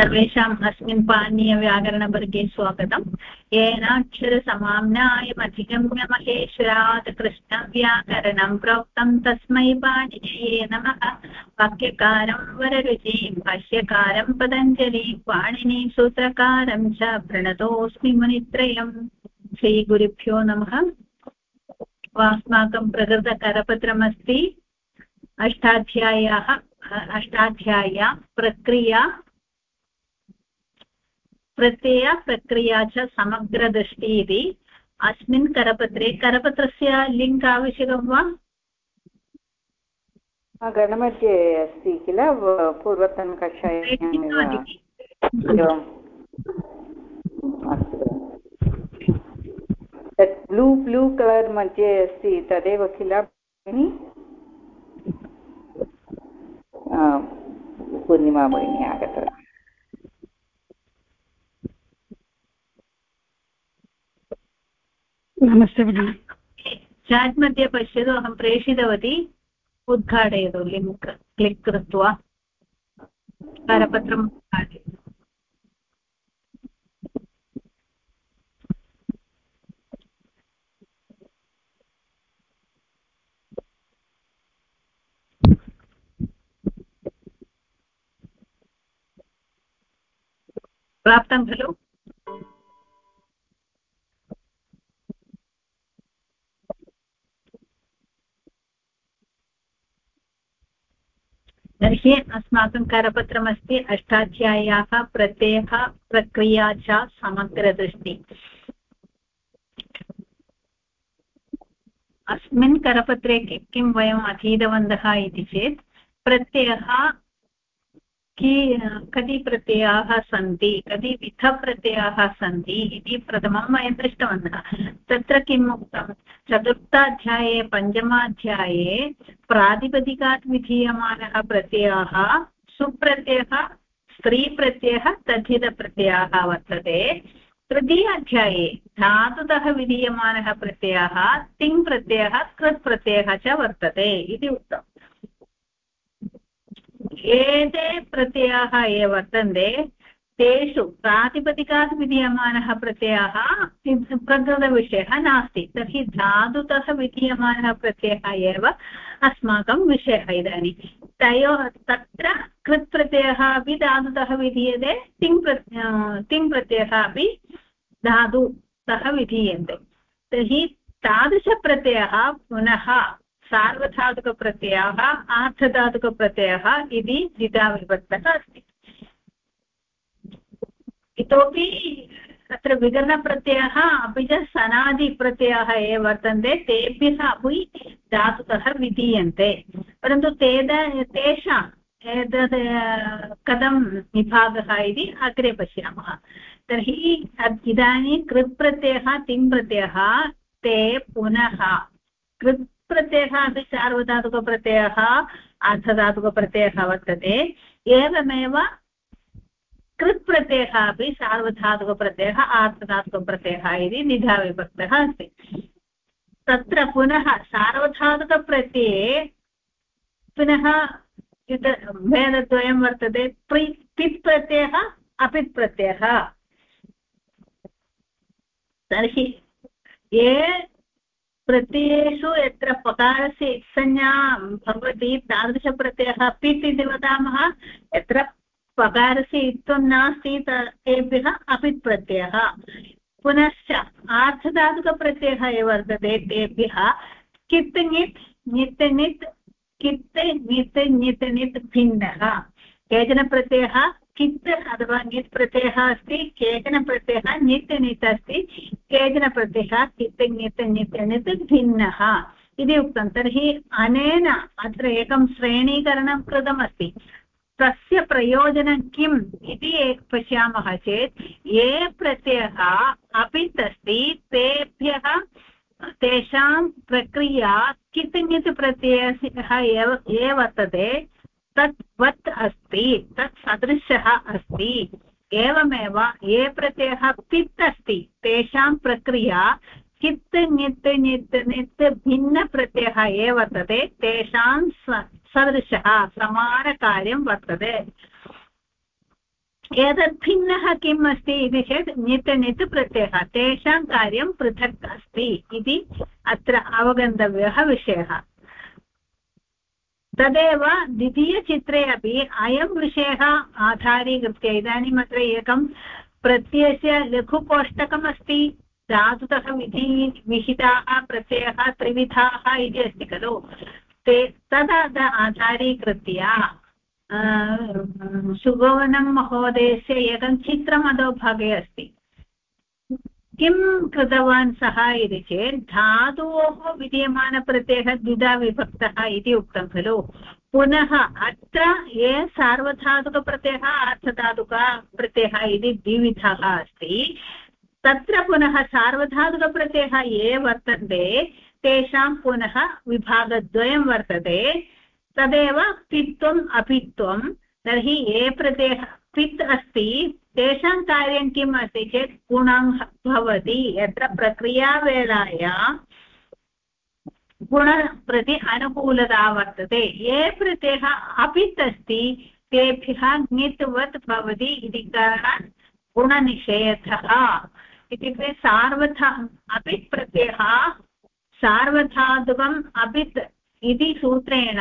सर्वेषाम् अस्मिन् पाणीयव्याकरणवर्गे स्वागतम्। येनाक्षरसमाम्नायमधिगम्य महेश्वरात् कृष्णव्याकरणं प्रोक्तं तस्मै पाणिनये नमः। वाक्यकारं वररुचिं, भाष्यकारं पतञ्जलिं, पाणिनि सूत्रकारं च प्रणतोऽस्मि मुनित्रयम्। श्रीगुरुभ्यो नमः। अस्माकं प्रकृतकरपत्रमस्ति। अष्टाध्याय्याः अष्टाध्याय्या प्रक्रिया। प्रत्यया प्रक्रिया च समग्रदृष्टि इति अस्मिन् करपत्रे करपत्रस्य लिङ्क् आवश्यकं वा? गणमध्ये अस्ति किल? पूर्वतनकक्षायाम् तत् ब्लू ब्लू कलर् मध्ये अस्ति तदेव किल भगिनि? पूर्णिमा भगिनी आगतवती नमस्ते चाट् मध्ये पश्यतु अहं प्रेषितवती उद्घाटयतु लिङ्क् क्लिक् कृत्वा करपत्रम् उद्घाटयतु। प्राप्तं खलु? तर्हि अस्माकं करपत्रमस्ति अष्टाध्याय्याः प्रत्ययः प्रक्रिया च समग्रदृष्टि। अस्मिन् करपत्रे किं वयम् अधीतवन्तः इति चेत् प्रत्ययः कि कति प्रत्ययाः सन्ति, कति विधप्रत्ययाः सन्ति इति प्रथमं वयं दृष्टवन्तः। तत्र किम् उक्तं? चतुर्थाध्याये, पञ्चमाध्याये प्रातिपदिकात् विधीयमानः प्रत्ययः सुप्रत्ययः, स्त्रीप्रत्ययः तथितप्रत्ययः वर्तते। तृतीयाध्याये, धातुतः विधीयमानः प्रत्ययः तिङ् प्रत्ययः कृत् प्रत्ययः च वर्तते इति उक्तम्। एते प्रत्ययाः ये वर्तन्ते, तेषु प्रातिपदिकात् विधीयमानः प्रत्ययः प्रकृतविषयः नास्ति। तर्हि धातुतः विधीयमानः प्रत्ययः एव अस्माकं विषयः इदानीं। तयोः, तत्र कृत् प्रत्ययः अपि धातुतः विधीयते तिङ् प्रत्ययः अपि धातुतः विधीयन्ते। तर्हि तादृशप्रत्ययः पुनः सार्वधातुकप्रत्ययः आर्थधातुकप्रत्ययः इति द्विधाविभक्तः अस्ति। इतोपि तत्र विकरणप्रत्ययः अपि च सनादिप्रत्ययः ये वर्तन्ते, तेभ्यः अपि धातुतः विधीयन्ते। परन्तु तेद तेषाम् एतद्, कथं विभागः इति अग्रे पश्यामः। तर्हि इदानीं कृत्प्रत्ययः, तिङ्प्रत्ययः, ते पुनः कृत् प्रत्ययः अपि सार्वधातुकप्रत्ययः अर्धधातुकप्रत्ययः वर्तते। एवमेव कृत् प्रत्ययः अपि सार्वधातुकप्रत्ययः आर्धधातुकप्रत्ययः इति निधाविभक्तः अस्ति। तत्र पुनः सार्वधातुकप्रत्यये पुनः भेदद्वयं वर्तते। प्रि पित् प्रत्ययः अपित् प्रत्ययः तर्हि ये प्रत्ययेषु यत्र पकारस्य इत्संज्ञा भवति तादृशप्रत्ययः पित् इति वदामः यत्र पकारस्य इत्थं नास्ति तेभ्यः अपित् प्रत्ययः पुनश्च आर्धधातुकप्रत्ययः ये वर्तते, तेभ्यः कित् ङित् ङित् ङित् कित् ङित् ङित् ङित् भिन्नः। केचन प्रत्ययः कित् अथवा ङित् प्रत्ययः अस्ति केचन प्रत्ययः ङित् ङित् अस्ति केचन प्रत्ययः कित् ङित् ङित् ङित् भिन्नः इति उक्तं तर्हि अनेन अत्र एकं श्रेणीकरणं कृतमस्ति तस्य प्रयोजनं किम् इति पश्यामः चेत्, ये प्रत्ययः अपित् अस्ति तेभ्यः तेषां प्रक्रिया कित् ङित् प्रत्ययः एव वर्तते तत् वत् अस्ति, तत् सदृशः अस्ति, एवमेव ये प्रत्ययः पित् अस्ति, तेषां प्रक्रिया कित् ङित् ङित् ङित् भिन्नप्रत्ययः ये वर्तते, तेषां सदृशः, समानकार्यं वर्तते। एतत् भिन्नः किम् अस्ति इति चेत्, नित् नित् प्रत्ययः, तेषां कार्यं पृथक् अस्ति इति अत्र अवगन्तव्यः विषयः। तदेव द्वितीयचित्रे अपि अयं विषयः आधारीकृत्य इदानीम् अत्र एकं प्रत्ययस्य लघुकोष्टकमस्ति, धातुतः विधि विहिताः, प्रत्ययः त्रिविधाः इति अस्ति खलु। ते तद् आधारीकृत्य सुगवनं महोदयस्य एकं चित्रम् अधोभागे अस्ति। किं कृतवान् सः इति चेत् धातोः विद्यमानप्रत्ययः द्विधा विभक्तः इति उक्तं खलु। पुनः अत्र ये सार्वधातुकप्रत्ययः अर्थधातुकप्रत्ययः इति द्विविधः अस्ति, तत्र पुनः सार्वधातुकप्रत्ययः ये वर्तन्ते, तेषां पुनः विभागद्वयं वर्तते, तदेव पित्वम् अपित्वं तर्हि ये प्रत्ययः, पित् अस्ति तेषां कार्यं किम् अस्ति चेत् गुणं भवति। यत्र प्रक्रियावेलायां गुणप्रति अनुकूलता वर्तते। ये प्रत्ययः अपित् अस्ति तेभ्यः ङित्वत् भवति इति कारणात् गुणनिषेधः। इत्युक्ते सार्वथा अपित् प्रत्ययः सार्वधातुकम् अपित् इति सूत्रेण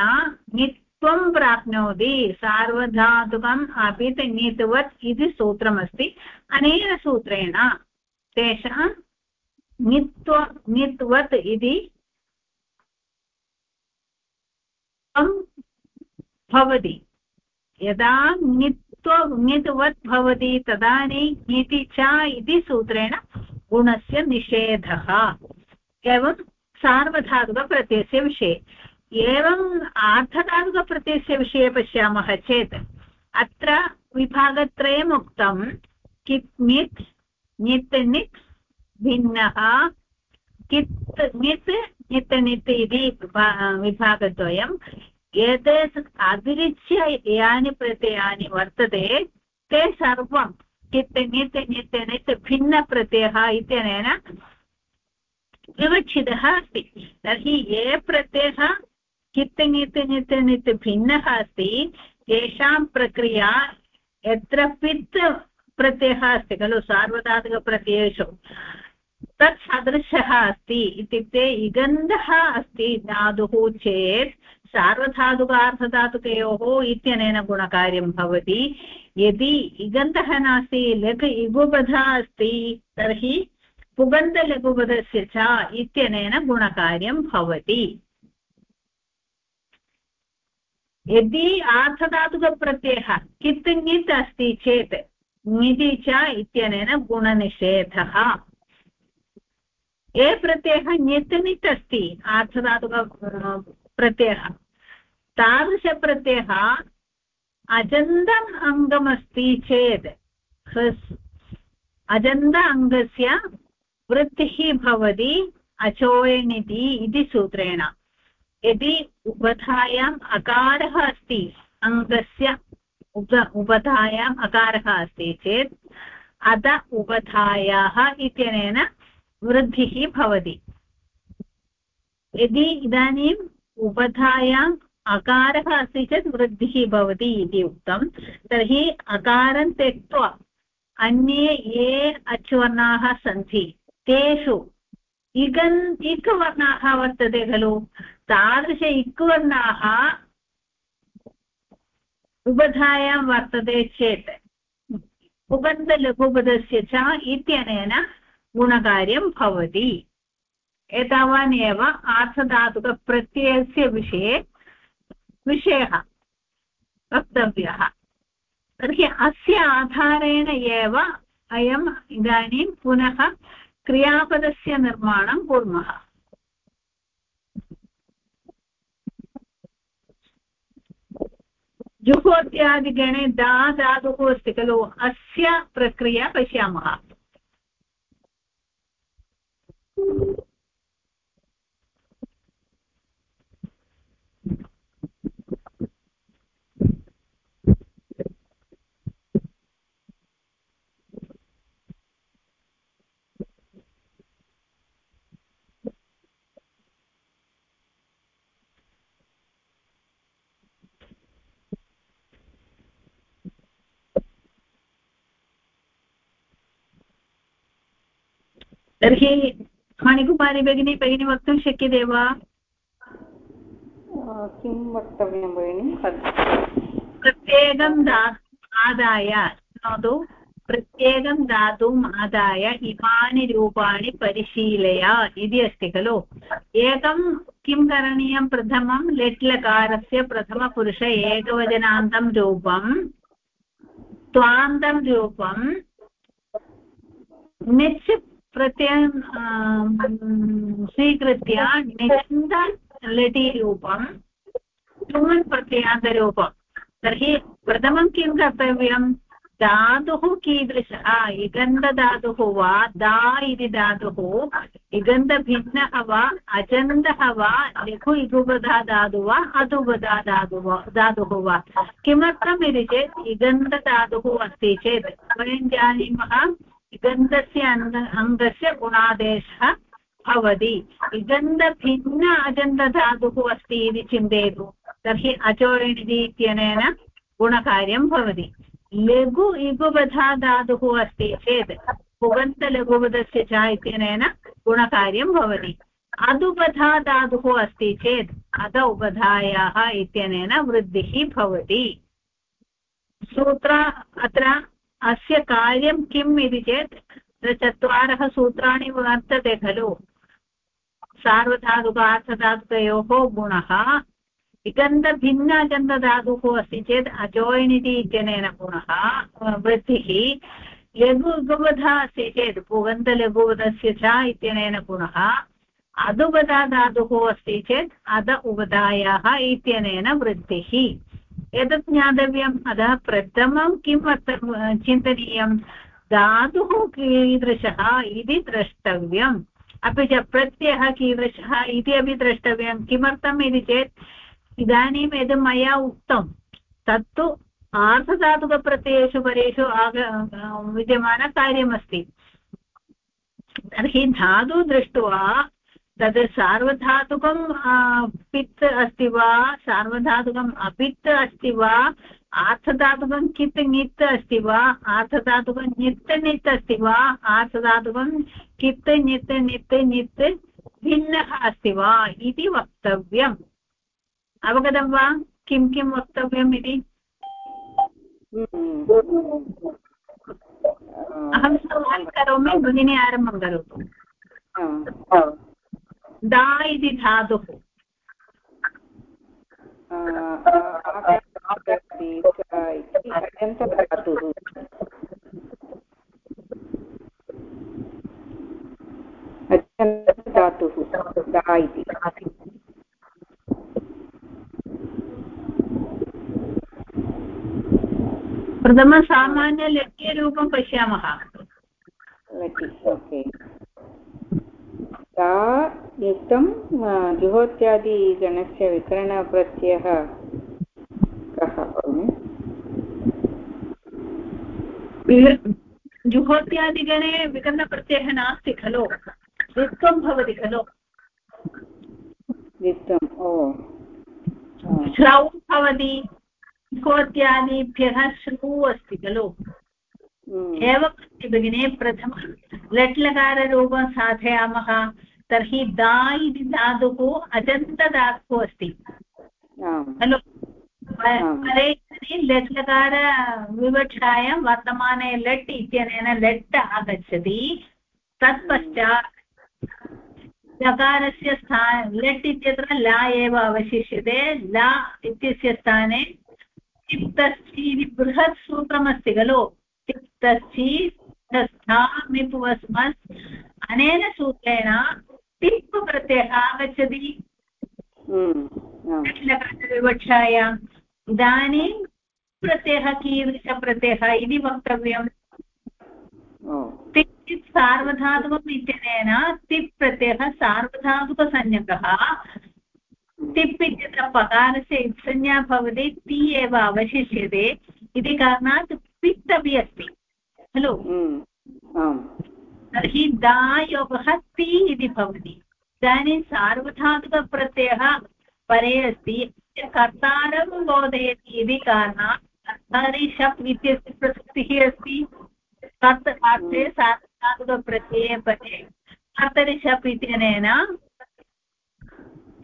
ङित् त्वं प्राप्नोति सार्वधातुकम् अपि ङित्वत् इति सूत्रमस्ति। अनेन सूत्रेण तेषां ङित्व ङित्वत् इति भवति। यदा ङित्व ङित्वत् भवति, तदानीं ङिति च इति सूत्रेण गुणस्य निषेधः। एवं सार्वधातुकप्रत्ययस्य विषये। एवम् आर्थधातुकप्रत्ययस्य विषये पश्यामः चेत् अत्र विभागत्रयम् उक्तं कित् ङित् ङित् णित् भिन्नः, कित् ङित् ङित् णित् इति विभागद्वयम् एतत् अतिरिच्य यानि प्रत्ययानि वर्तते, ते सर्वं कित् ङित् ङित् णित् भिन्नप्रत्ययः इत्यनेन विवक्षितः अस्ति। तर्हि ये प्रत्ययः कित् ङित् ङित् णित् भिन्नः अस्ति। तेषां प्रक्रिया यत्र पित् प्रत्ययः अस्ति खलु, सार्वधातुकप्रत्ययेषु। तत् सदृशः अस्ति। इत्युक्ते इगन्धः अस्ति धातुः चेत् सार्वधातुकार्धधातुकयोः इत्यनेन गुणकार्यं भवति। यदि इगन्धः नास्ति, लघु इगुबधा अस्ति, तर्हि पुगन्तलघुपदस्य च इत्यनेन गुणकार्यं भवति। यदि आर्थधातुकप्रत्ययः कित् ङित् अस्ति चेत् ङिति च इत्यनेन गुणनिषेधः। ये प्रत्ययः ङित् ङित् अस्ति, आर्थधातुक प्रत्ययः। तादृशप्रत्ययः अजन्तम् अङ्गमस्ति चेत् अजन्त अङ्गस्य वृत्तिः भवति अचोयनिति इति सूत्रेण। यदि उपधायाम् अकारः अस्ति, अङ्गस्य उप, उपधायाम् अकारः अस्ति चेत् अध उपधायाः इत्यनेन वृद्धिः भवति। यदि इदानीम् उपधायाम् अकारः अस्ति चेत् वृद्धिः भवति इति उक्तं, तर्हि अकारं त्यक्त्वा अन्ये ये अचुवर्णाः सन्ति, तेषु इगन् इकवर्णाः वर्तते खलु? तादृश इक्वर्णाः उबधायां वर्तते चेत् उबन्धलघुपदस्य च इत्यनेन गुणकार्यं भवति। एतावान् एव आर्थधातुकप्रत्ययस्य विषये विषयः वक्तव्यः। तर्हि अस्य आधारेण एव अयम् इदानीं पुनः क्रियापदस्य निर्माणं कुर्मः। जुहोत्यादिगणे दा धातुः अस्ति खलु अस्य प्रक्रिया पश्यामः। तर्हि मणिकुमारी भगिनी भगिनी वक्तुं शक्यते वा? किं वक्तव्यं भगिनि? प्रत्येकं धा आदाय शृणोतु प्रत्येकं धातुम् आदाय इमानि रूपाणि परिशीलय इति अस्ति खलु। एकं किं करणीयं? प्रथमं लेट्लकारस्य प्रथमपुरुष एकवचनान्तं रूपं त्वान्तं रूपं निच् प्रत्ययं स्वीकृत्य निचन्द लटि रूपं टुमन् प्रत्ययान्तरूपं तर्हि प्रथमं किं कर्तव्यं? धातुः कीदृशः इगन्धधातुः वा, दा इति धातुः इगन्धभिन्नः वा अजन्तः वा, लघु इगुबधा धातु वा, अधुबधा धातु वा, धातुः वा. किमर्थम् इति चेत् इगन्धधातुः अस्ति चेत्. वयं जानीमः इगन्धस्य अङ्ग अङ्गस्य गुणादेशः भवति। इगन्धभिन्न अजन्तधातुः अस्ति इति चिन्तयतु। तर्हि अचोरिणिति इत्यनेन गुणकार्यं भवति। लघु इगुबधा धातुः अस्ति चेत् पुगन्तलघुबधस्य च इत्यनेन गुणकार्यं भवति। अदुबधा धातुः अस्ति चेत् अध इत्यनेन वृद्धिः भवति। सूत्र अत्र अस्य कार्यं किम् इति चेत् चत्वारः सूत्राणि वर्तते खलु। सार्वधातुक अर्थधातुकयोः गुणः। इगन्धभिन्नगन्धधातुः अस्ति चेत् अजोयिनिति इत्यनेन गुणः। वृद्धिः लघु लघुवधा अस्ति चेत् पुगन्तलघुवधस्य च इत्यनेन गुणः। अधुवधा धातुः अस्ति चेत् अध उवधायाः इत्यनेन वृद्धिः। एतत् ज्ञातव्यम्। अतः प्रथमं किम् अत्र चिन्तनीयं? धातुः कीदृशः इति द्रष्टव्यम्। अपि च प्रत्ययः कीदृशः इति अपि द्रष्टव्यं किमर्थम् इति चेत् इदानीं यद् मया उक्तं, तत्तु आर्धधातुकप्रत्ययेषु परेषु आग, विद्यमानकार्यमस्ति। तर्हि धातु दृष्ट्वा तद् सार्वधातुकं पित् अस्ति वा? सार्वधातुकम् अपित् अस्ति वा? आर्थधातुकं कित् ङित् अस्ति वा? आर्थधातुकं ञित् णित् अस्ति वा? आर्थधातुकं कित् ञित् णित् ञित् भिन्नः अस्ति वा? इति वक्तव्यम्। अवगतं वा? किं किं वक्तव्यम् इति? अहं समान् करोमि भगिनी आरम्भं करोतु। दा इति धातुः। अत्यन्तधातुः दा इति प्रथमसामान्यलट्यरूपं पश्यामः ओके युक्तं जुहोत्यादिगणस्य विकरणप्रत्ययः कः जुहोत्यादिगणे विकरणप्रत्ययः नास्ति खलु? द्वित्वं भवति खलु? द्वित्वम् ओ। श्रौ भवति कोत्यादिभ्यः श्रू अस्ति खलु। एवमस्ति भगिनि प्रथमं। लट्लकाररूपं साधयामः। तर्हि दा इति धातुः अजन्तधातुः अस्ति। खलु? परे लट्लकार विवक्षायां वर्तमाने लट् इत्यनेन लट् आगच्छति। तत्पश्चात् लकारस्य स्थाने लट् इत्यत्र ला एव अवशिष्यते। ला इत्यस्य स्थाने तिप्तस्थि इति बृहत् सूत्रमस्ति खलु मिपुवस्मस् अनेन सूत्रेण टिप् प्रत्ययः आगच्छति विवक्षायाम् इदानीं प्रत्ययः कीदृशप्रत्ययः इति वक्तव्यम्। तिप् सार्वधातुकम् इत्यनेन तिप् प्रत्ययः सार्वधातुकसंज्ञकः। तिप् इत्यत्र पकारस्य इत्संज्ञा भवति ति एव अवशिष्यते। इति कारणात् पित् अपि अस्ति खलु तर्हि दायोगः ति इति भवति। इदानीं सार्वधातुकप्रत्ययः परे अस्ति। कर्तारं बोधयति इति कारणात् कर्तारि शप् इत्यस्य प्रसक्तिः अस्ति। तत् अर्थे सार्वधातुकप्रत्यये परे। कर्तरि शप् इत्यनेन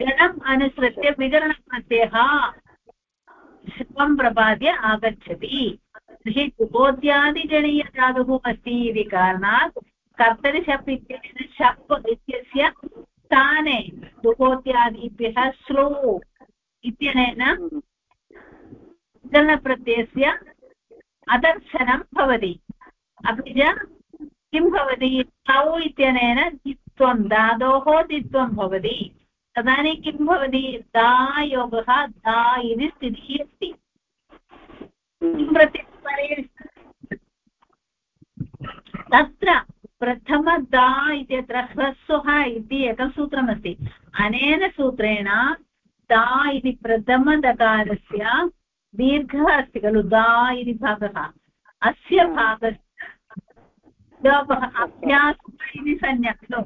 गणम् अनुसृत्य विकरणप्रत्ययः शपं प्रपाद्य आगच्छति। तर्हि कुबोध्यादिजनीयधातुः अस्ति इति कारणात् कर्तरिशप् इत्यनेन शप् इत्यस्य स्थाने दुहोत्यादिभ्यः श्लो इत्यनेन विकरणप्रत्ययस्य अदर्शनं भवति। अपि च किं भवति? तौ इत्यनेन द्वित्वं धातोः द्वित्वं भवति। तदानीं किं भवति? दा योगः दा इति स्थितिः अस्ति। किं प्रति तत्र प्रथमदा इत्यत्र ह्रस्वः इति एकं सूत्रमस्ति। अनेन सूत्रेण दा इति प्रथमदकारस्य दीर्घः अस्ति खलु दा इति भागः। अस्य भागस्य अभ्यासः इति संज्ञा खलु।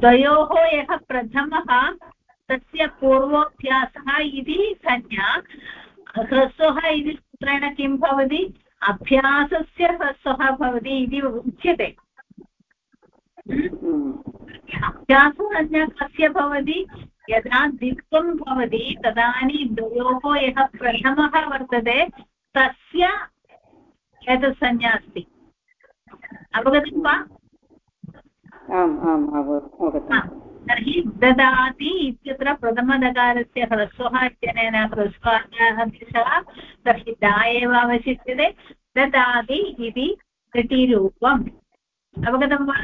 द्वयोः यः प्रथमः तस्य पूर्वोऽभ्यासः इति संज्ञा। ह्रस्वः इति सूत्रेण किं भवति? अभ्यासस्य ह्रस्वः भवति इति उच्यते। अभ्याससंज्ञा कस्य भवति? यदा द्वित्वं भवति तदानीं द्वयोः यः प्रथमः वर्तते तस्य एतत् संज्ञा अस्ति। अवगतं वा? आम् आम् अवगतम् तर्हि ददाति इत्यत्र प्रथमदकारस्य ह्रस्वः इत्यनेन ह्रस्वाः दिशः तर्हि दा एव अवशिष्यते। ददाति इति घटीरूपम् अवगतं वा?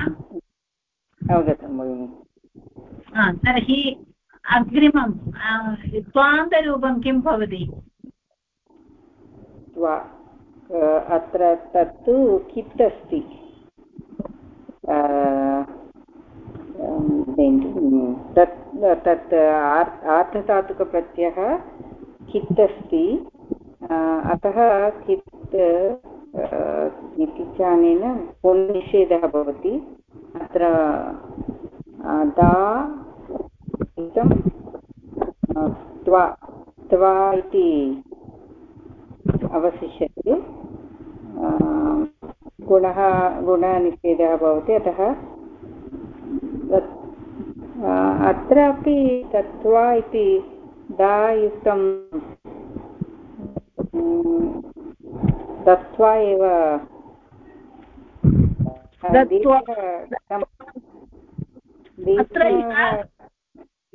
अवगतं भगिनि। तर्हि अग्रिमं त्वान्तरूपं किं भवति? अत्र तत्तु कित् अस्ति तत् तत् आर्धधातुकप्रत्ययः कित् अस्ति। अतः कित् नितिचानेन पुननिषेधः भवति। अत्र दा, इदं त्वा त्वा इति अवशिष्यते। गुणः, गुणनिषेधः भवति। अतः अत्रापि तत्त्वा इति दायुक्तं दत्त्वा एव।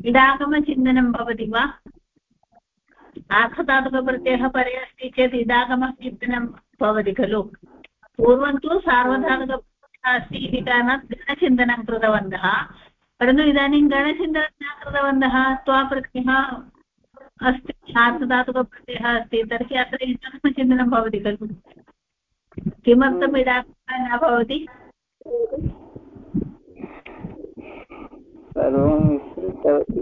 इडागमचिन्तनं भवति वा? आखधातुकप्रत्ययः परे अस्ति चेत् इडागमचिन्तनं भवति खलु। पूर्वं तु सार्वधातुकप्रत्ययः अस्ति इति कारणात् गणचिन्तनं कृतवन्तः। परन्तु इदानीं गणचिन्तनं न कृतवन्तः त्वाप्रत्ययः अस्ति सार्धधातुकप्रत्ययः अस्ति तर्हि अत्र इडागमचिन्तनं भवति खलु। किमर्थम् इडागमः न भवति? सर्वं विस्मृतवती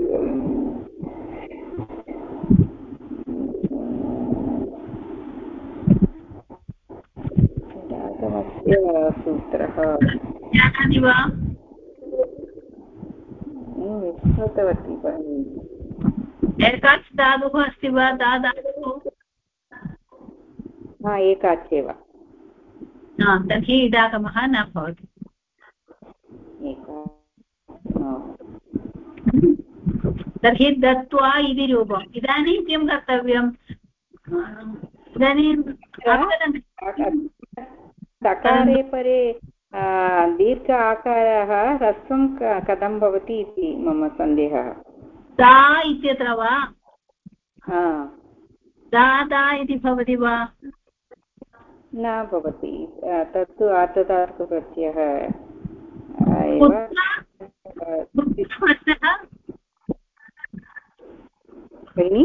सूत्रः जानाति वा? विस्मृतवती भगिनि एकाच् धातुः अस्ति वा दा धातुः हा एकाच् एव तर्हि इडागमः न भवति। तर्हि दत्त्वा इति रूपम्। इदानीं किं कर्तव्यम्? इदानीं परे दीर्घ आकारः ह्रस्वं कथं भवति इति मम सन्देहः। दा इत्यत्र वा? हा। दा दा इति भवति वा? न भवति। तत्तु आर्धधातुकप्रत्ययः भगिनि?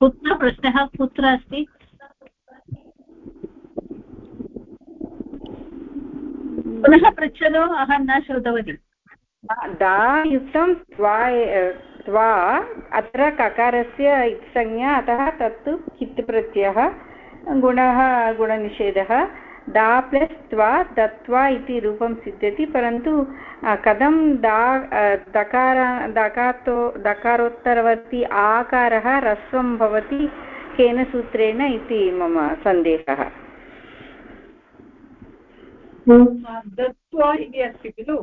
कुत्र प्रश्नः कुत्र अस्ति? पुनः पृच्छतु, अहं न श्रुतवती। दायुक्तं त्वा त्वा, अत्र ककारस्य संज्ञा अतः तत्तु कित् प्रत्ययः गुणः, गुणनिषेधः। दा प्लस् त्वा दत्वा इति रूपं सिद्ध्यति, परन्तु कथं दा दकार, दकातो, दकारोत्तरवर्ति आकारः ह्रस्वं भवति, केन सूत्रेण इति मम सन्देहः दत्त्वा इति अस्ति खलु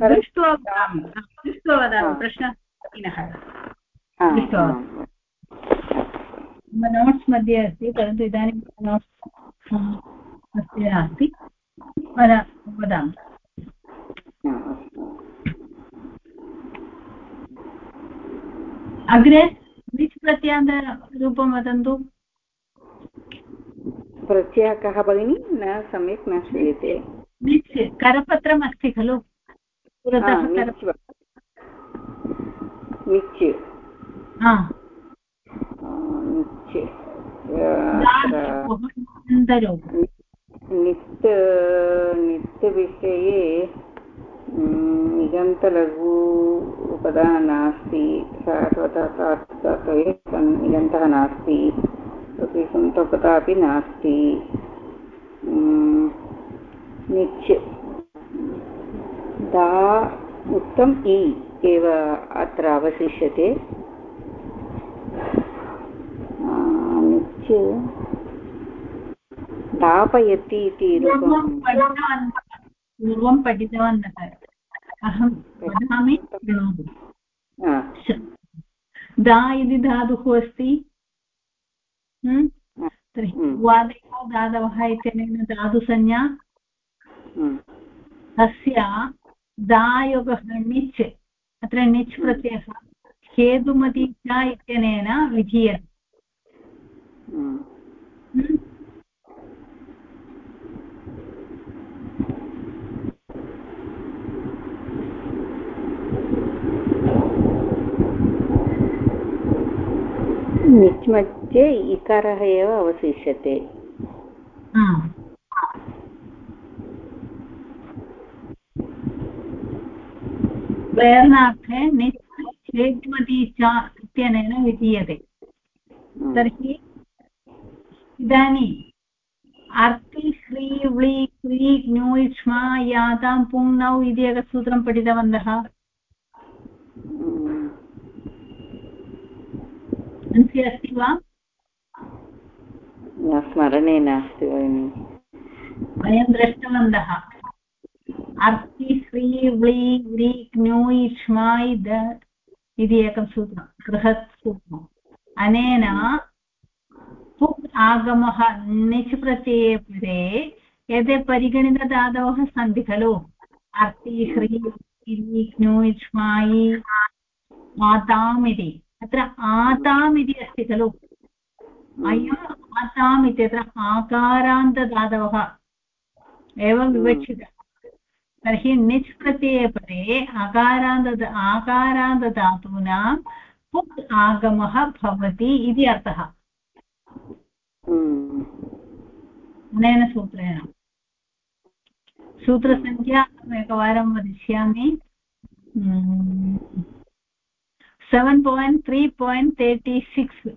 दृष्ट्वा वदामि दृष्ट्वा वदामि प्रश्नः दृष्ट्वा नोट्स् मध्ये अस्ति परन्तु इदानीं नोट्स् अस्ति नास्ति वदामि अग्रे विच् प्रत्यान्तरूपं वदन्तु प्रत्ययः कः भगिनि न सम्यक् न श्रूयते करपत्रम् अस्ति खलु नित् नित् विषये निगन्तलघु उपदा नास्ति निगन्तः नास्ति सन्तोपता अपि नास्ति। निच् दा उक्तम् इ एव अत्र अवशिष्यते। निच् दापयति इति पूर्वं पठितवन्तः अहं वदामि दा इति धातुः अस्ति। तर्हि वादयो धातवः इत्यनेन धातुसंज्ञा तस्य दायोगः णिच् अत्र णिच् प्रत्ययः हेतुमतीचा इत्यनेन विधीयते। निच् मध्ये इकारः एव अवशिष्यते। प्रेरणार्थे निच् चेत्मती च इत्यनेन विधीयते। तर्हि इदानीम् अर्ति ह्री व्लि क्री ञु यातां पुङ्नौ इति एकसूत्रं पठितवन्तः। मनसि अस्ति वा? स्मरणे नास्ति भगिनि वयं दृष्टवन्तः। अर्ति ह्री व्लि व्रि क्ञु इक्ष्माय् द इति एकं सूत्रं बृहत् सूत्रम्। अनेन पुक् आगमः निच् प्रत्यये परे एते परिगणितधातवः सन्ति खलु। अर्ति ह्री क्ञु इक्ष्मायि आताम् इति। अत्र आताम् इति अस्ति खलु। अयम् आताम् इत्यत्र आकारान्तधातवः एवं विवक्षितः। तर्हि निच् प्रत्यये परे अकारान्त आकारान्तधातूनां पुक् आगमः भवति इति अर्थः। अनेन सूत्रेण। सूत्रसङ्ख्या एकवारं वदिष्यामि। Seven point three point thirty six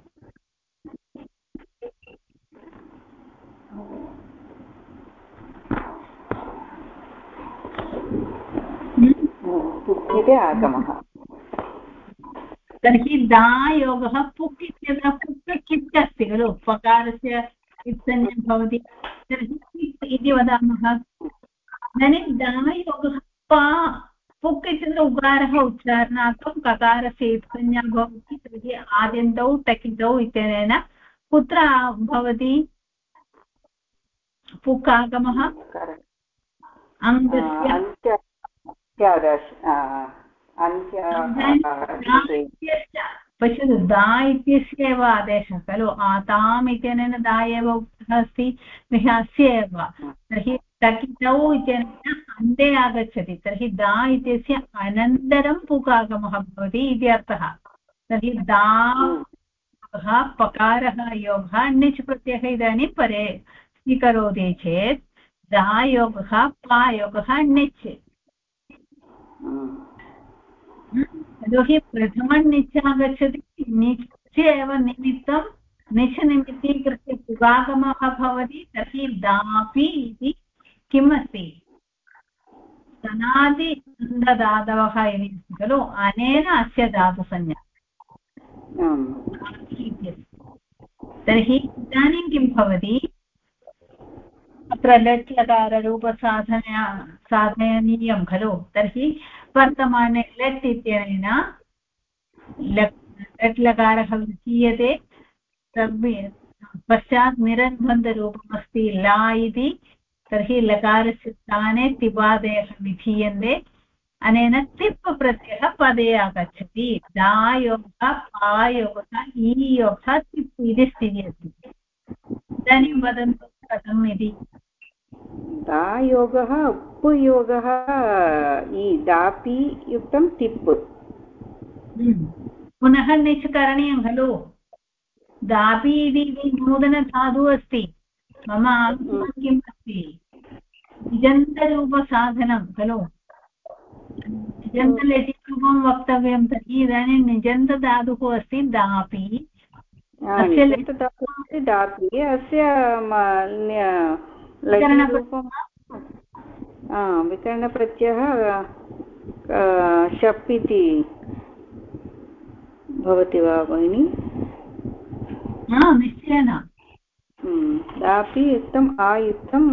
इति आगमः तर्हि दायोगः पुक् इत्यत्र पुक् कित् अस्ति खलु? पकारस्य इत्संज्ञा भवति। तर्हि इति वदामः? इदानीं दायोगः पा पुक् इत्यत्र उकारः उच्चारणार्थं ककारस्य इत्संज्ञा भवति तर्हि आद्यन्तौ टकितौ इत्यनेन कुत्र भवति पुक् आगमः अङ्गस्य पश्यतु दा इत्यस्य एव आदेशः खलु? आताम् इत्यनेन दा एव उक्तः अस्ति तर्हि अस्य एव। तर्हि टकितौ इत्यनेन अन्ते आगच्छति। तर्हि दा इत्यस्य अनन्तरं पुकागमः भवति इति अर्थः। तर्हि दा पकारः योगः णिच् प्रत्ययः इदानीं परे स्वीकरोति चेत्, दा योगः, पा योगः यतोहि प्रथमं निच् आगच्छति निच् एव निमित्तं निच् निमित्तीकृत्य पुगागमः भवति तर्हि दापि इति किम् अस्ति सनादिदातवः इति अस्ति खलु अनेन अस्य धातुसंज्ञा। तर्हि इदानीं किं भवति? अत्र लट् लकाररूपसाधनया साधनीयं खलु तर्हि वर्तमाने लट् इत्यनेन लट् लकारः विधीयते। पश्चात् निरन्बन्धरूपमस्ति ला इति। तर्हि लकारस्य स्थाने तिपादयः विधीयन्ते। अनेन तिप् प्रत्ययः पदे आगच्छति। दायोगः पायोगः ईयोगः तिप् इति स्थितिः अस्ति इदानीं वदन्तु कथम् इति। दायोगः उपयोगः इ दापि युक्तं तिप्। हम्म। पुनः निच् करणीयं खलु? दापि इति नूतनधातुः अस्ति। मम किम् अस्ति? निजन्तरूपसाधनं खलु? निजन्तलटिरूपं वक्तव्यं तर्हि इदानीं निजन्तधातुः अस्ति दापि। दापि। अस्य विकरणप्रत्ययः शप् इति भवति वा भगिनि? निश्चयेन। दापि युक्तम् आयुक्तं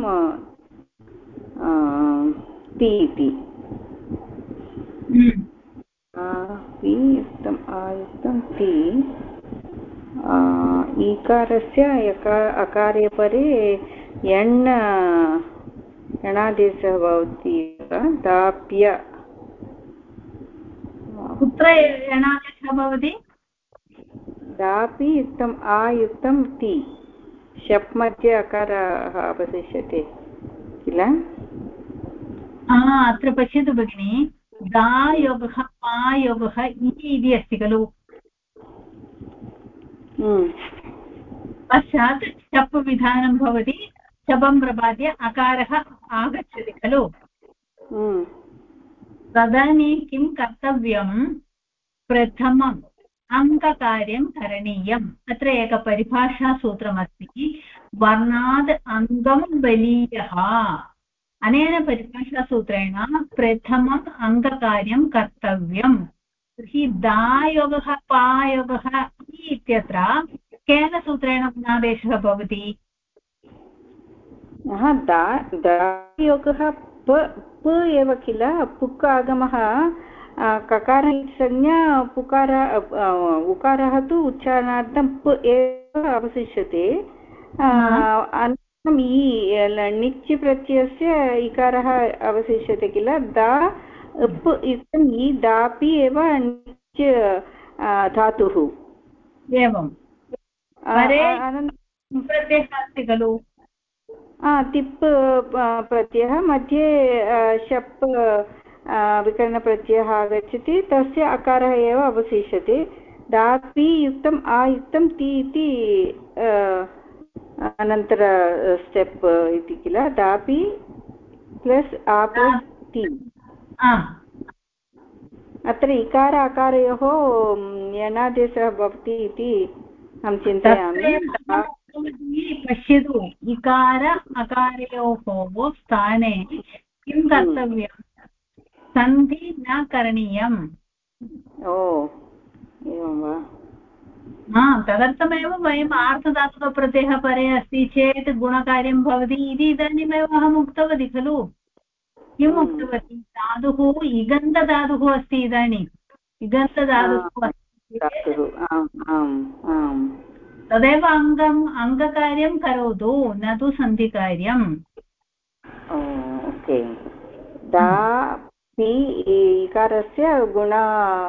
ति इति। पि युक्तम् आयुक्तं ति ईकारस्य अकारे परे एण् यणादेशः भवति दाप्य कुत्र यणादेशः भवति दापि युक्तम् आयुक्तं ति शप् मध्ये अकारः अवशिष्यते किल अत्र पश्यतु भगिनि दायोगः पायोगः इति अस्ति खलु। पश्चात् शप् विधानं भवति शपं प्रपाद्य अकारः आगच्छति खलु? हम्म। तदानीं किं कर्तव्यं? प्रथमम् अङ्ककार्यं करणीयम्। अत्र एकपरिभाषासूत्रमस्ति वर्णाद् अङ्गं बलीयः। अनेन परिभाषासूत्रेण प्रथमम् अङ्गकार्यं कर्तव्यम्। तर्हि दायोगः पायोगः इत्यत्र केन सूत्रेण गुणादेशः भवति? दायोगः प एव किल? पुक् आगमः ककार संज्ञा पुकार उकारः तु उच्चारणार्थं प एव अवशिष्यते। अनन्तरम् इ णिच् प्रत्ययस्य इकारः अवशिष्यते किल? दा उप् युक्तम् इ दापि एव णिच् धातुः। एवं। प्रत्ययः अस्ति खलु। तिप् प्रत्ययः मध्ये शप् विकरणप्रत्ययः आगच्छति तस्य अकारः एव अवशिष्यते दापि युक्तम् आयुक्तं ति इति अनन्तर स्टेप् इति किल दापि प्लस् आप ति अत्र इकार अकारयोः यणादेशः भवति इति अहं चिन्तयामि पश्यतु इकार अकारयोः स्थाने। किं। कर्तव्यं सन्धि न करणीयम्। ओ एवं वा? हा तदर्थमेव वयम् आर्थधातुकप्रत्ययः परे अस्ति चेत् गुणकार्यं भवति इति इदानीमेव अहम् उक्तवती खलु। किम् हम्म। उक्तवती? धातुः इगन्धधातुः अस्ति इदानीम्। इगन्धधातुः तदेव अङ्गम् अङ्गकार्यं करोतु न तु सन्धिकार्यम्। ओके। दा पि इकारस्य गुण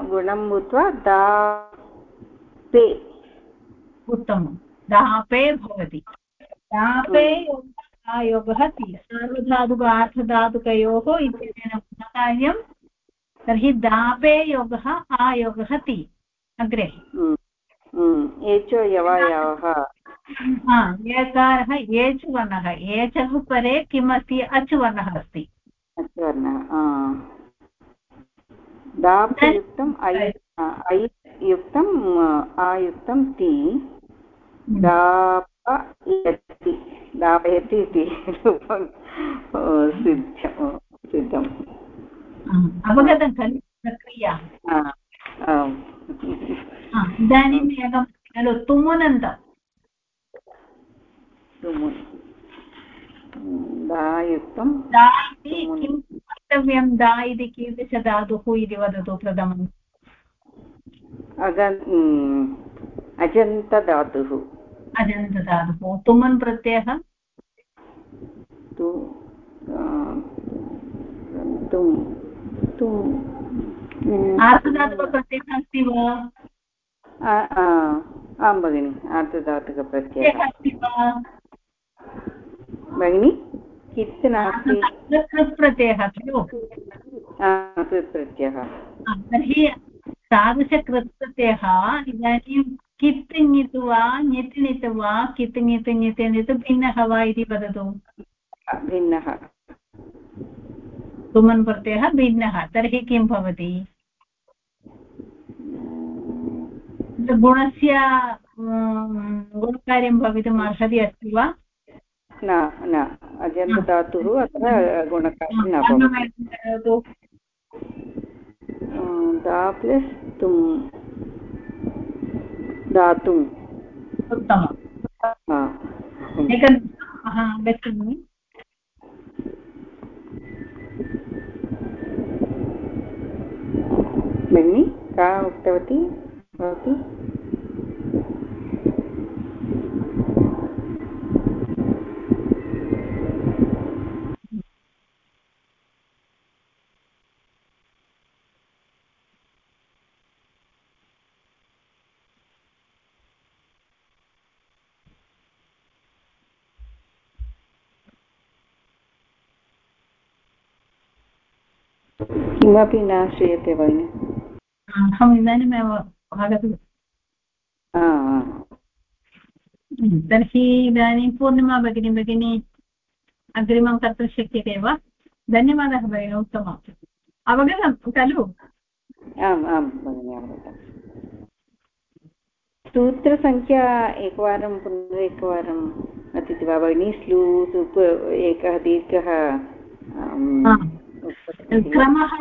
गुणं भूत्वा दापे उत्तमं। दापे भवति। दापे योगः सार्वधातुक आर्थधातुकयोः इत्यनेन गुणकार्यं। तर्हि दापे योगः आयोगः ति। अग्रे। एचो यवयवः एकारः एच् वर्णः एचः परे किमस्ति अच् वर्णः अस्ति। अच् वर्णः दापयुक्तम् ऐ युक्तम् आयुक्तं ति। दापयति दापयति इति रूपं सिद्धं सिद्धम्। अवगतं खलु प्रक्रिया। इदानीम् एकं खलु तुमुनन्तम् तुमुन् दायुक्तं दा इति किं वक्तव्यं दा इति कीदृशधातुः इति वदतु प्रथमम् अग अजन्तधातुः अजन्तधातुः तुमन् प्रत्ययः? तु तुं तुं आर्धधातुकप्रत्ययः अस्ति वा आं भगिनि आर्धधातुकप्रत्ययः अस्ति वा भगिनि कित् नास्ति कृत् प्रत्ययः खलु कृत् प्रत्ययः तर्हि तादृशकृत् प्रत्ययः इदानीं कित् ङित् वा ङित् णित् वा कित् ङित् ङित् णित् भिन्नः वा इति वदतु भिन्नः सुमन् प्रत्ययः भिन्नः तर्हि किं भवति? गुणस्य गुणकार्यं भवितुम् अर्हति अस्ति वा? न न अजन्तधातुः अत्र गुणकार्यं न भवति। दा प्लस् तुं दातुम् उत्तमम्। आगच्छामि। भगिनि का उक्तवती भवती। किमपि न श्रूयते भगिनि। अहम् इदानीमेव आगतवती तर्हि इदानीं पूर्णिमा भगिनी भगिनी अग्रिमं कर्तुं शक्यते वा? धन्यवादः भगिनि उत्तमम्। अवगतं खलु? आम् आं भगिनि अवगतम्। सूत्रसङ्ख्या एकवारं पुनरेकवारं वदति वा? भगिनि स्लू एकः दीर्घः क्रमः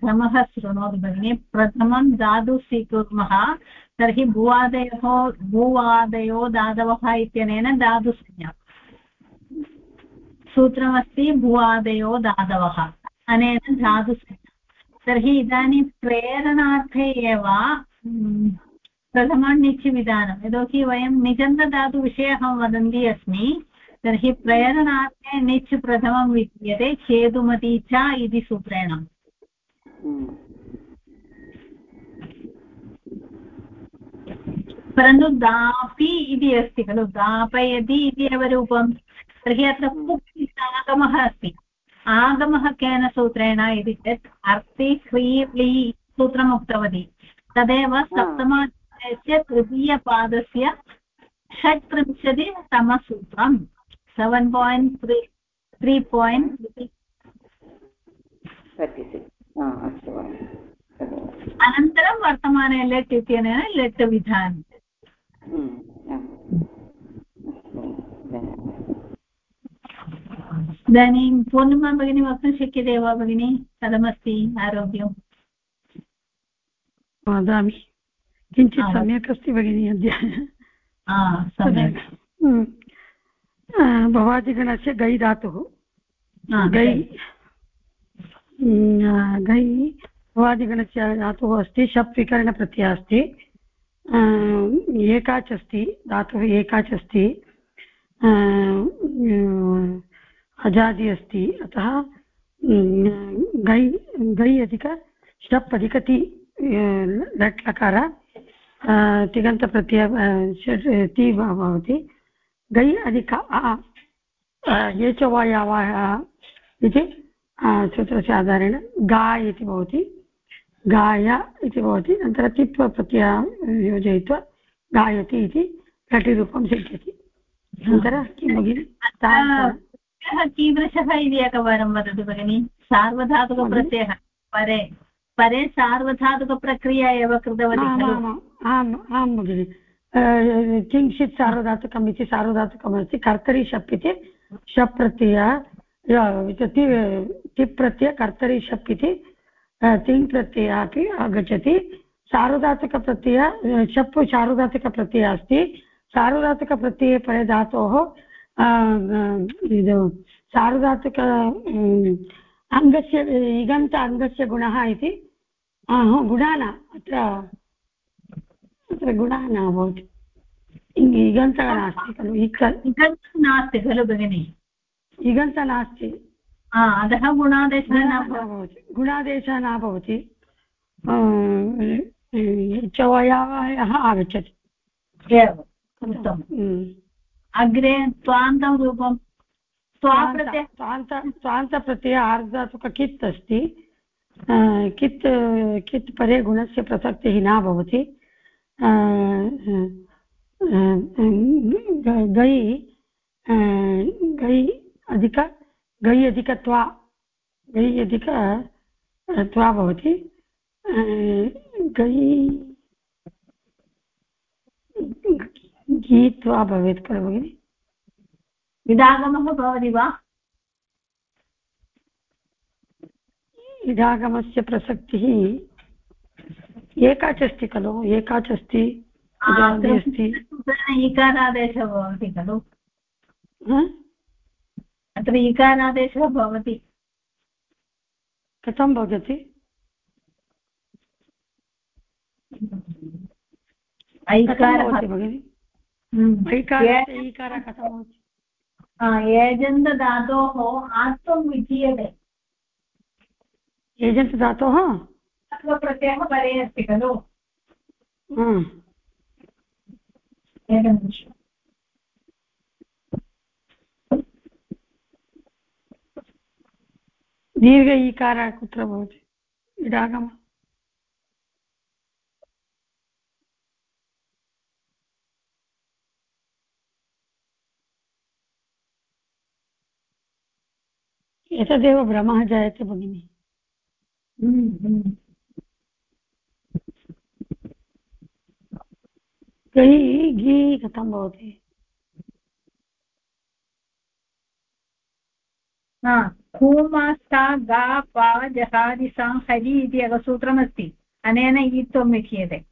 क्रमः शृणोतु भगिनि। प्रथमं धातु स्वीकुर्मः, तर्हि भुवादयोः, भुवादयो धातवः इत्यनेन धातुसंज्ञा सूत्रमस्ति, भुवादयो धातवः अनेन धातुसंज्ञा तर्हि इदानीं प्रेरणार्थे एव प्रथमं निच् विधानं यतोहि वयं निजन्तधातुविषये अहं वदन्ती अस्मि। तर्हि प्रेरणार्थे निच् प्रथमं विद्यते छेदुमती च इति सूत्रेण परन्तु दापि इति अस्ति खलु दापयति इति एव रूपं तर्हि अत्र पुक् आगमः अस्ति। आगमः केन सूत्रेण इति चेत् अर्ति ह्री सूत्रम् उक्तवती तदेव सप्तमाध्यायस्य तृतीयपादस्य षट्त्रिंशतितमसूत्रम्। सेवेन् पायिण्ट् त्री त्री पायिण्ट् अनन्तरं वर्तमाने लेट् इत्यनेन लेट् विधानम् इदानीं पूर्णिमा भगिनी वक्तुं शक्यते वा भगिनि कथमस्ति आरोग्यं वदामि किञ्चित् सम्यक् अस्ति भगिनि अद्य सम्यक् भवादिगणस्य गै धातुः। गै गै भवादिगणस्य धातुः अस्ति शप् विकरणप्रत्ययः अस्ति। एकाच् अस्ति धातुः एकाच् अस्ति अजादि अस्ति। अतः गै गै अधिक शप् अधिकति लट् लकार तिगन्तप्रत्यय ति भवति। गै अधिक ये च वायावाः इति सूत्रस्य आधारेण गा इति भवति। गाय इति भवति अनन्तरं तित्वप्रत्ययः योजयित्वा गायति इति घटिरूपं सिद्ध्यति। अनन्तरं किं भगिनि? कीदृशः इति एकवारं वदतु भगिनि? सार्वधातुकप्रत्ययः परे परे सार्वधातुकप्रक्रिया एव कृतवती आम् आं भगिनि। किञ्चित् सार्वधातुकम् इति सार्वधातुकमस्ति कर्तरि शप् इति शप् प्रत्यय तिप् प्रत्यय कर्तरि शप् इति तिङ् प्रत्ययः अपि आगच्छति सार्वधातुकप्रत्यय शप् सार्वधातुकप्रत्ययः अस्ति सार्वधातुकप्रत्यये परे धातोः सार्वधातुक अङ्गस्य इगन्त अङ्गस्य गुणः इति गुणः न अत्र अत्र गुणः न भवति इगन्तः नास्ति खलु इगन्तः नास्ति खलु भगिनि इगन्तः नास्ति अतः गुणादेशः न भवति गुणादेशः न भवति च वयावयः आगच्छति अग्रे त्वान्तं रूपं स्वान्तप्रत्यय आर्धातुक कित् अस्ति कित् कित् परे गुणस्य प्रसक्तिः न भवति गै गै अधिक गै अधिकत्वा गै अधिक त्वा भवति। गै गीत्वा भवेत् खलु भगिनि इदागमः भवति वा? इदागमस्य प्रसक्तिः। एकाच् अस्ति खलु एकाच् अस्ति अस्ति इकारादेशः भवति खलु अत्र इकारादेशः भवति कथं भवति एजन्तधातोः आत्वं विधीयते एजन्तधातोः प्रत्ययः परे अस्ति खलु एकनिमिषम् दीर्घ ईकारः कुत्र भवति इडागमः एतदेव भ्रमः जायते भगिनि घी कथं भवति कूमास्ता गा पा जहादिसा हरि इति एकसूत्रमस्ति अनेन ईत्वं लिख्यते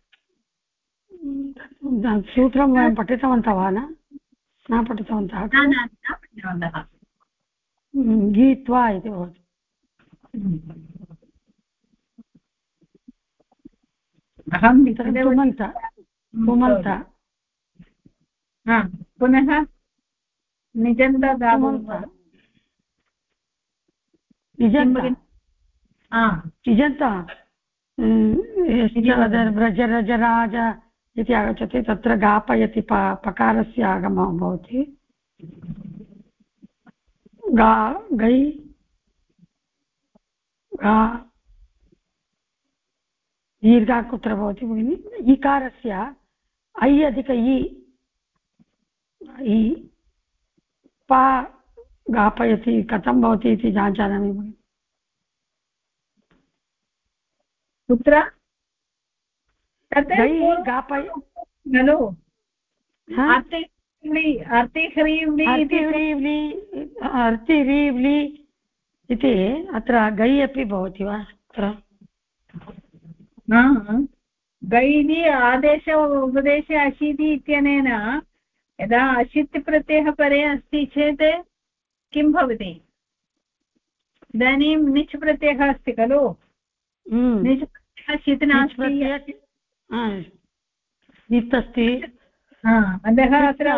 सूत्रं वयं पठितवन्तः वा न न पठितवन्तः गीत्वा इति भवति अहं पुमन्त पुनः निजन्त निजन्त। निजन्त। व्रजरजराज इति आगच्छति तत्र गापयति पकारस्य आगमः भवति। गा गै गा दीर्घा कुत्र भवति भगिनि? इकारस्य। ऐ अधिक इ पा गापयति कथं भवति इति न जानामि भगिनि। कुत्र? खलु। अर्तिरीव्लि इति अत्र गै अपि भवति वा? अत्र? गैः आदेश उपदेशे अशीति इत्यनेन यदा अशित् प्रत्ययः परे अस्ति चेत् किं भवति? इदानीं निच् प्रत्ययः अस्ति खलु? निच् प्रत्ययः शित् नास्ति नित् अस्ति। अतः अत्र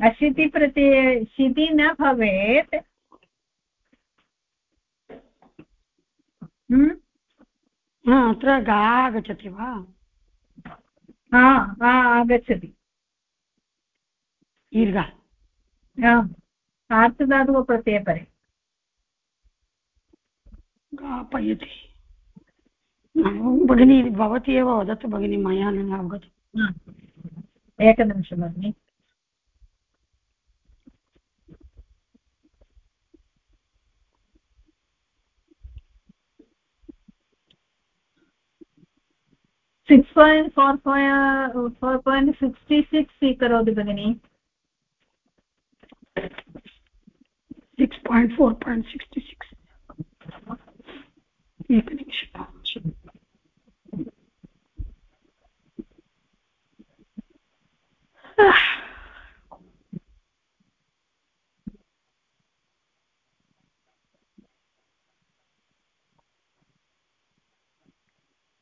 अशिति प्रति शिति न भवेत्। अत्र गा आगच्छति वा? हा आगच्छति। दीर्घ। आर्तधातुकप्रत्ययपरे गापयति। भगिनी भवती एव वदतु भगिनी मया न अवगतम् एकनिमिषं भगिनि। Six point four four point sixty six स्वीकरोतु भगिनि सिक्स् पायिण्ट् फोर्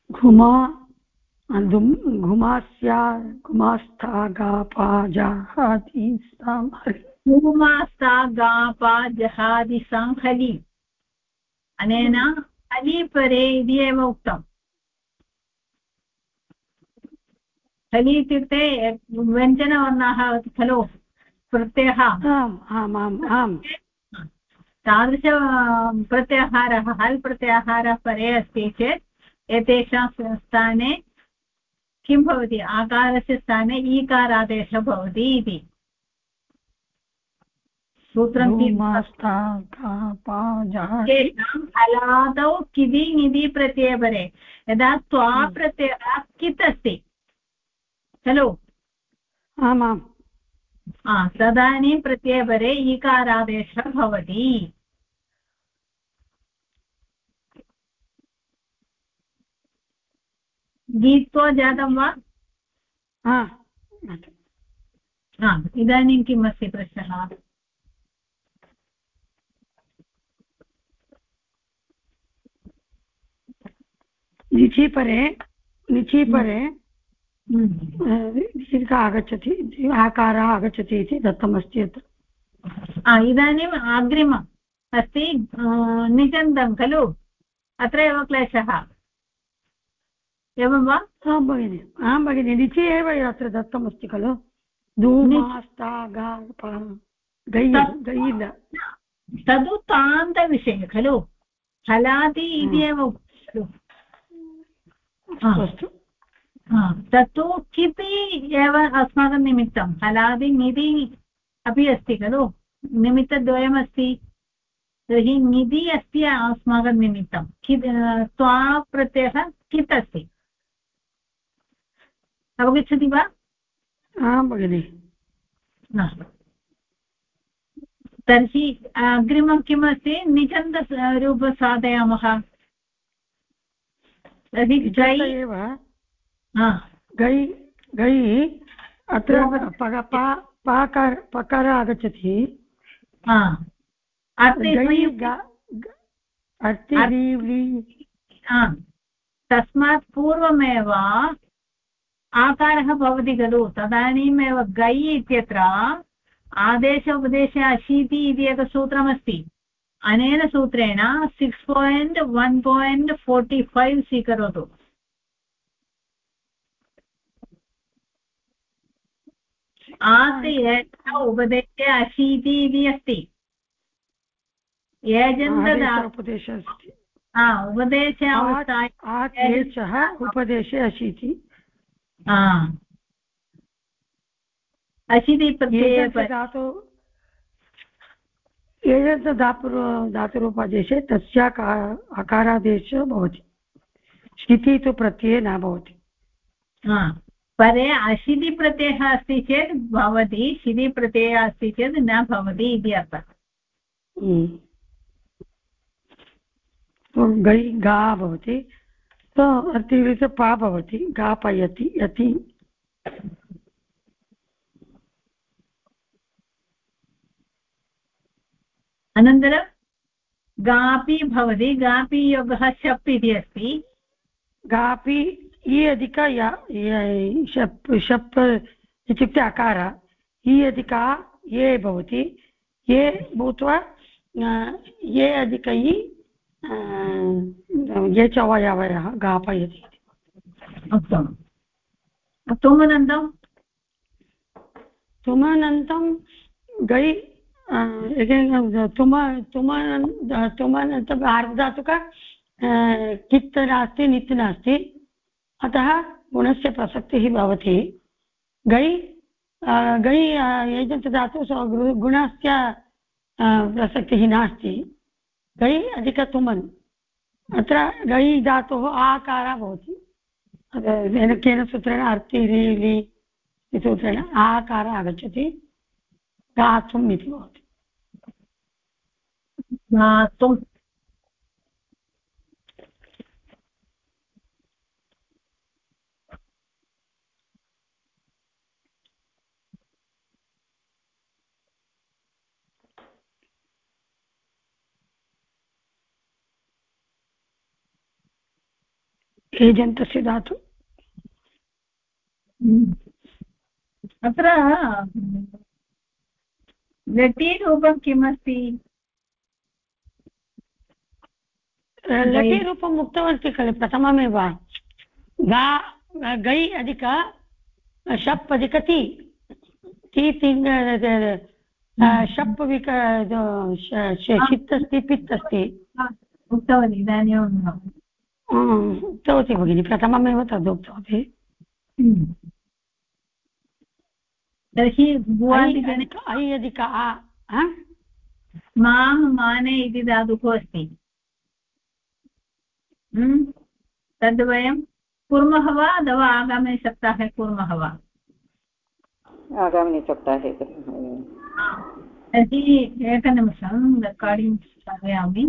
घुमा घुमास्या घुमास्था गापा जाहाति घुमास्ता गापा जहादि हलि अनेन हलि परे इति एव उक्तम् हलि इत्युक्ते व्यञ्जनवर्णाः खलु? प्रत्ययः। आम् आम् आम् आम्। तादृश प्रत्याहारः हल् प्रत्याहारः परे अस्ति चेत् एतेषां स्थाने किं भवति? आकारस्य स्थाने ईकारादेशः भवति इति। सूत्रं हलादौ किदि निधि प्रत्ययपरे यदा त्वा हम्म। प्रत्ययः कित् अस्ति खलु आमाम् तदानीं प्रत्ययपरे ईकारादेशः भवति। गीत्वा जातं वा? इदानीं किम् अस्ति प्रश्नः? निचि परे निचि परे दीर्घ आगच्छति आकारः आगच्छति इति दत्तमस्ति अत्र। इदानीम् अग्रिमम् अस्ति निजन्तं खलु? अत्र एव क्लेशः? एवं वा आं भगिनि आं भगिनि निचि एव अत्र दत्तमस्ति खलु तदु तान्तविषये खलु हलादि इति एव खलु अस्तु तत्तु किपि एव अस्माकं निमित्तं हलादि निधि अपि अस्ति खलु निमित्तद्वयमस्ति तर्हि निधि अस्ति अस्माकं निमित्तं कित् त्वा प्रत्ययः कित् अस्ति अवगच्छति वा? आं भगिनि। तर्हि अग्रिमं किम् अस्ति निचन्दरूप साधयामः तर्हि गै एव? गै गै अत्र पकार आगच्छति। तस्मात् पूर्वमेव आकारः भवति खलु। तदानीमेव गै इत्यत्र आदेश उपदेशे अशीति इति एकसूत्रमस्ति अनेन सूत्रेण six point one point forty five स्वीकरोतु। आत् उपदेशे अशीति इति अस्ति। उपदेशे उपदेशे अशीति। धातु एजन्त धातु धातुरूपादेशे तस्य अकारादेशः भवति शिति तु प्रत्यये न भवति परे अशितिप्रत्ययः अस्ति चेत् भवति शितिप्रत्ययः अस्ति चेत् न भवति इति अर्थः। गै गा भवति अतिरिक्त पा भवति गापयति यति। अनन्तरं गापि भवति गापि योगः शप् इति अस्ति। गापि इ अधिक शप् शप् इत्युक्ते अकार। इ अधिका ये भवति ये भूत्वा ये अधिक इ ये च अवयवयः गापयति उत्तमं तुमनन्तं तुमनन्तं गै तुम तुम तुमनन्तम् आर्धधातुक कित् नास्ति नित् नास्ति अतः गुणस्य प्रसक्तिः भवति। गै गै एजन्त् धातु गुणस्य प्रसक्तिः नास्ति। गै अधिकतुमन् अत्र गयि धातोः आकारः भवति। केन सूत्रेण अर्ति रि सूत्रेण आकारः आगच्छति। गातुम् इति भवति। गातुम् एजन्तस्य धातु अत्र लटीरूपं किमस्ति? लटीरूपम् उक्तवती खलु प्रथममेव। गा गै अधिक शप् अधिक ति। तिङ् शप् विक षित् अस्ति पित् अस्ति उक्तवती इदानीं उक्तवती भगिनि प्रथममेव तद् उक्तवती हम्म। तर्हि ऐ अधिक आ माँ माने इति धातुः अस्ति। तद् वयं कुर्मः वा अथवा आगामिनि सप्ताहे कुर्मः वा आगामिनि सप्ताहे तर्हि एकनिमिषं रेकार्डिङ्ग् स्थापयामि